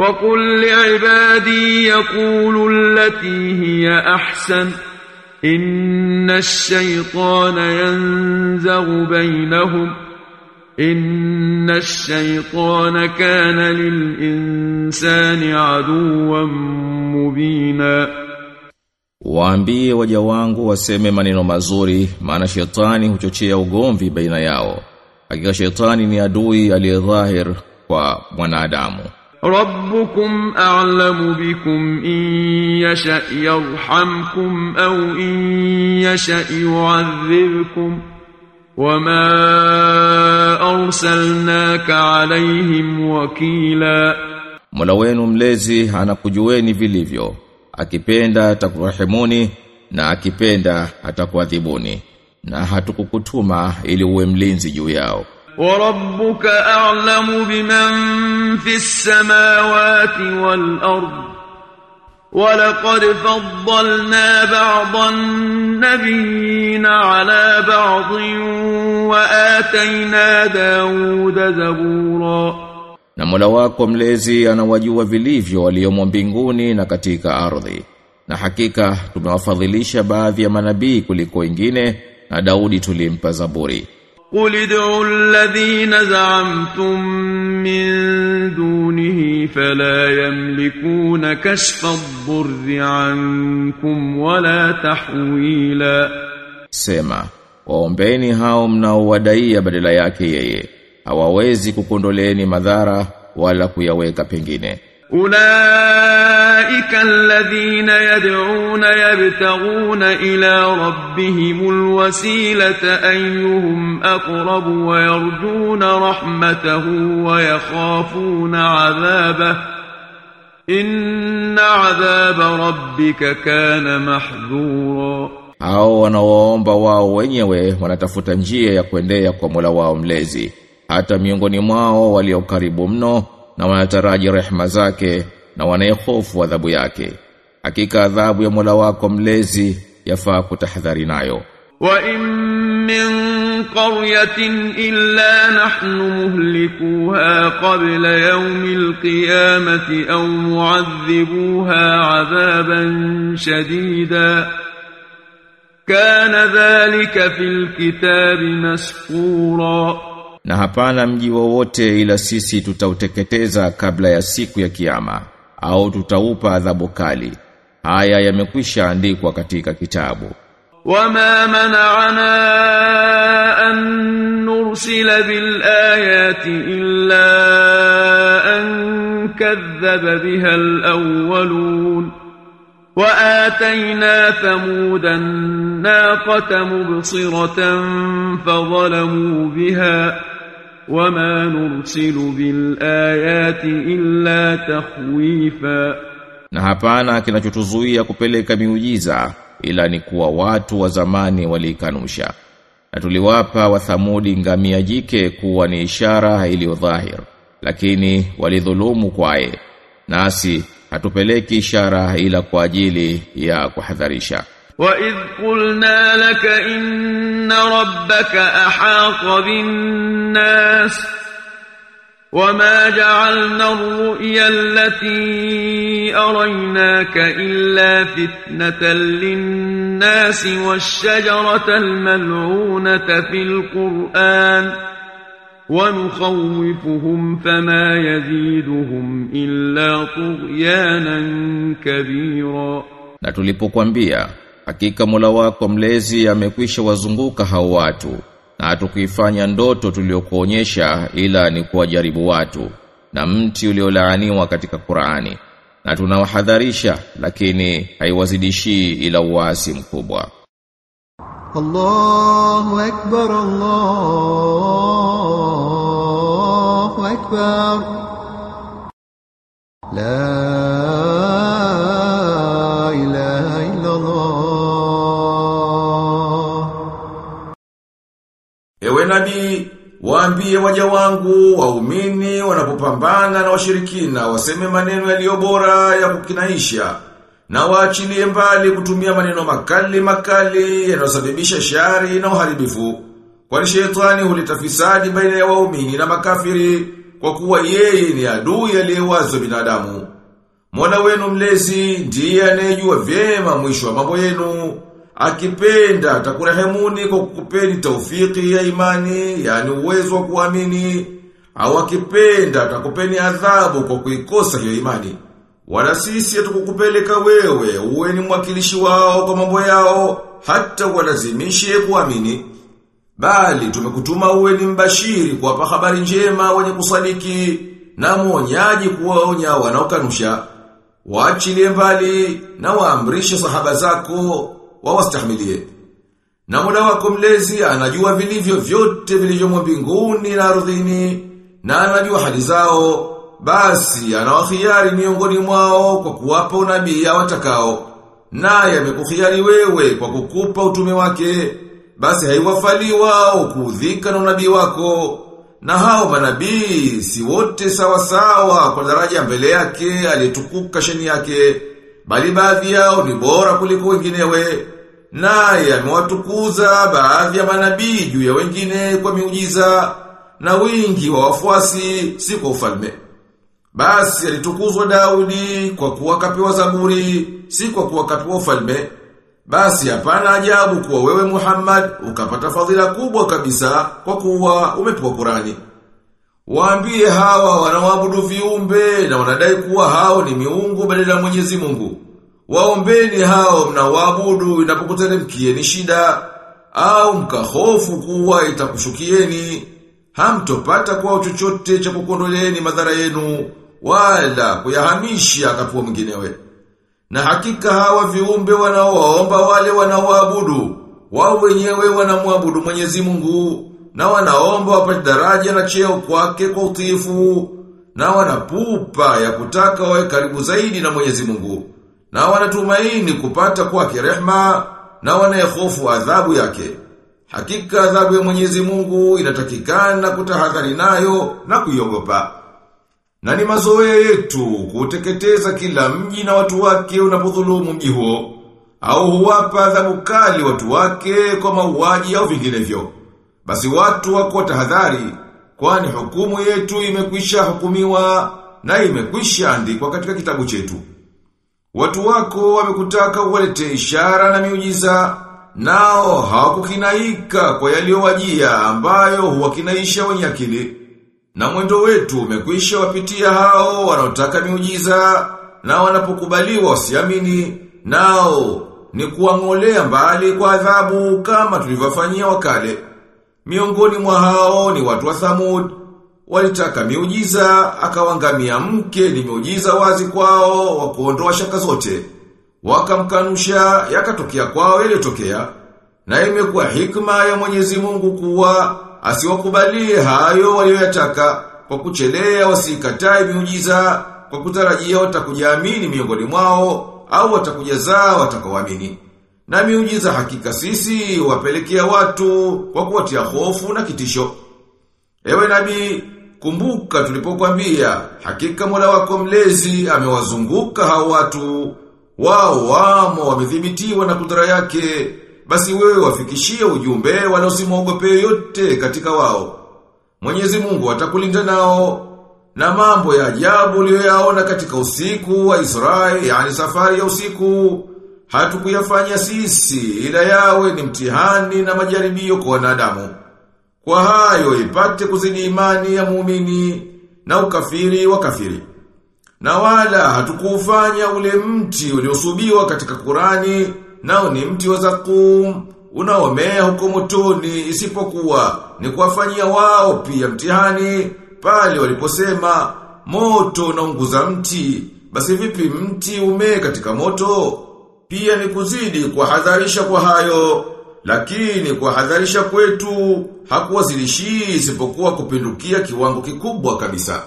وقل لعبادي يقولوا التي هي أحسن إن الشيطان ينزغ بينهم إن الشيطان كان للإنسان عدوا مبينا Waambie waja wangu waseme maneno mazuri maana shetani huchochea ugomvi baina yao. Hakika shetani ni adui aliyedhahir kwa mwanadamu. ربكم أعلم بكم إن يشأ يرحمكم أو إن يشأ يعذبكم وما أرسلناك عليهم وكيلا Mola wenu mlezi anakujueni vilivyo. Akipenda atakurahimuni na akipenda atakuadhibuni. Na hatukukutuma ili uwe mlinzi juu yao. وربك أعلم بمن في السماوات والأرض ولقد فضلنا بعض النبيين على بعض وآتينا داود زبورا Na Mola wako mlezi anawajua vilivyo waliomo mbinguni na katika ardhi. Na hakika tumewafadhilisha baadhi ya manabii kuliko wengine na Daudi tulimpa Zaburi. قل ادعوا الذين زعمتم من دونه فلا يملكون كشف الضر عنكم ولا تحويلا. Sema waombeni hao mnaowadaia badala yake yeye. Hawawezi kukondoleeni madhara wala kuyaweka pengine. Ulaika alladhina yad'una يبتغون إلى ربهم الوسيلة أيهم أقرب ويرجون رحمته ويخافون عذابه إن عذاب ربك كان محذورا Hao wanaoomba wao wenyewe wanatafuta njia ya kuendea kwa Mola wao mlezi. Hata miongoni mwao walio karibu mno na wanataraji rehema zake na wanayehofu adhabu yake. hakika adhabu ya Mola wako mlezi yafaa kutahadhari nayo. Wa in min qaryatin illa nahnu muhlikuha qabla yawmil alqiyamati aw mu'adhibuha 'adhaban shadida. Kana dhalika fil kitabi masfura na hapana mji wowote ila sisi tutauteketeza kabla ya siku ya kiyama au tutaupa adhabu kali. haya yamekwisha andikwa katika kitabu wama mana'ana an nursila bil ayati illa an kadhaba biha al awwalun thamudan ثمود الناقة fadhalamu biha wama وما bil ayati إلا تخويفاً Na hapana kinachotuzuia kupeleka miujiza ila ni kuwa watu wa zamani walikanusha. Na tuliwapa wathamudi ngamia jike kuwa ni ishara iliyo dhahir, lakini walidhulumu kwaye. Nasi hatupeleki ishara ila kwa ajili ya kuhadharisha. وإذ قلنا لك إن ربك أحاط بالناس وما جعلنا الرؤيا التي أريناك إلا فتنة للناس والشجرة الملعونة في القرآن ونخوفهم فما يزيدهم إلا طغيانا كبيرا. Na tulipokuambia hakika Mola wako mlezi amekwisha wazunguka hao watu. na hatukuifanya ndoto tuliyokuonyesha ila ni kuwajaribu watu na mti uliolaaniwa katika Qur'ani. Na tunawahadharisha lakini haiwazidishii ila uasi mkubwa. Allahu akbar Allahu akbar. Waja wangu waumini wanapopambana na washirikina waseme maneno yaliyo bora ya kukinaisha na waachilie mbali kutumia maneno makali makali yanayosababisha shari na uharibifu. Kwani shetani huleta fisadi baina ya waumini na makafiri kwa kuwa yeye ni adui aliyewazo binadamu. Mola wenu mlezi ndiye anayejua vyema mwisho wa mambo yenu. Akipenda atakurehemuni kwa kukupeni taufiki ya imani, yani uwezo wa kuamini, au akipenda atakupeni adhabu kwa kuikosa hiyo imani. Wala sisi hatukukupeleka wewe uwe ni mwakilishi wao kwa mambo yao hata walazimishe kuamini. Bali tumekutuma uwe ni mbashiri kuwapa habari njema wenye kusadiki na mwonyaji kuwaonya wanaokanusha. Waachilie mbali na waamrishe sahaba zako wawastahimilie. Na muda wako mlezi anajua vilivyo vyote vilivyomo mbinguni na ardhini na anajua hali zao basi anawakhiari miongoni mwao kwa kuwapa unabii watakao. Naye amekukhiari wewe kwa kukupa utume wake basi haiwafali wao kuudhika na unabii wako. Na hao manabii si wote sawa sawa kwa daraja mbele yake aliyetukuka sheni yake bali baadhi yao ni bora kuliko wenginewe naye amewatukuza baadhi ya manabii juu ya wengine kwa miujiza na wingi wa wafuasi si kwa ufalme basi alitukuzwa Daudi kwa kuwa kapewa zaburi, si kwa kuwa kapewa ufalme. Basi hapana ajabu kuwa wewe Muhammad ukapata fadhila kubwa kabisa kwa kuwa umepewa Qurani. Waambie hawa wanaoabudu viumbe na wanadai kuwa hao ni miungu badala ya Mwenyezi Mungu. Waombeni hao mnaoabudu inapokuteremkieni shida au mkahofu kuwa itakushukieni hamtopata kwa chochote cha kukondoleeni madhara yenu wala kuyahamisha akapuwa mwinginewe. Na hakika hawa viumbe wanaowaomba wale wanaoabudu wao wenyewe wanamwabudu Mwenyezi Mungu na wanaomba wapate daraja na cheo kwake kwa utiifu na wanapupa ya kutaka wawe karibu zaidi na Mwenyezi Mungu na wanatumaini kupata kwake rehma na wanayehofu adhabu yake. Hakika adhabu ya Mwenyezi Mungu inatakikana kutahadhari nayo na kuiogopa. Na ni mazoea yetu kuteketeza kila mji na watu wake unapodhulumu mji huo au huwapa adhabu kali watu wake kwa mauaji au vinginevyo. Basi watu wako tahadhari kwani hukumu yetu imekwisha hukumiwa na imekwisha andikwa katika kitabu chetu. Watu wako wamekutaka uwalete ishara na miujiza nao hawakukinaika kwa yaliyowajia ambayo huwakinaisha wenye akili. Na mwendo wetu umekwisha wapitia hao wanaotaka miujiza na wanapokubaliwa wasiamini nao ni kuwang'olea mbali kwa adhabu kama tulivyofanyia wakale. Miongoni mwa hao ni watu wa Thamud. Walitaka miujiza akawangamia mke ni miujiza wazi kwao wa kuondoa shaka zote. Wakamkanusha yakatokea kwao yaliyotokea. Na imekuwa hikma ya Mwenyezi Mungu kuwa asiwakubalie hayo walioyataka kwa kuchelea wasikatae miujiza kwa kutarajia watakujaamini miongoni mwao au watakujazaa watakaoamini na miujiza hakika sisi wapelekea watu kwa kuwatia hofu na kitisho. Ewe nabii kumbuka tulipokuambia hakika Mola wako mlezi amewazunguka hao watu. Wao wamo wamedhibitiwa na kudra yake. Basi wewe wafikishie ujumbe wala usimwogope yote katika wao. Mwenyezi Mungu atakulinda nao. Na mambo ya ajabu uliyoyaona katika usiku wa Israeli yani safari ya usiku hatukuyafanya sisi ila yawe ni mtihani na majaribio kwa wanadamu. Kwa hayo ipate kuzidi imani ya muumini na ukafiri wa kafiri. Na wala hatukufanya ule mti uliosubiwa katika Kurani nao ni mti wa zakum unaomea huko motoni isipokuwa ni kuwafanyia wao pia mtihani pale waliposema moto unaunguza mti basi vipi mti umee katika moto pia ni kuzidi kuhadharisha kwa hayo lakini kuhadharisha kwetu hakuwazilishii isipokuwa kupindukia kiwango kikubwa kabisa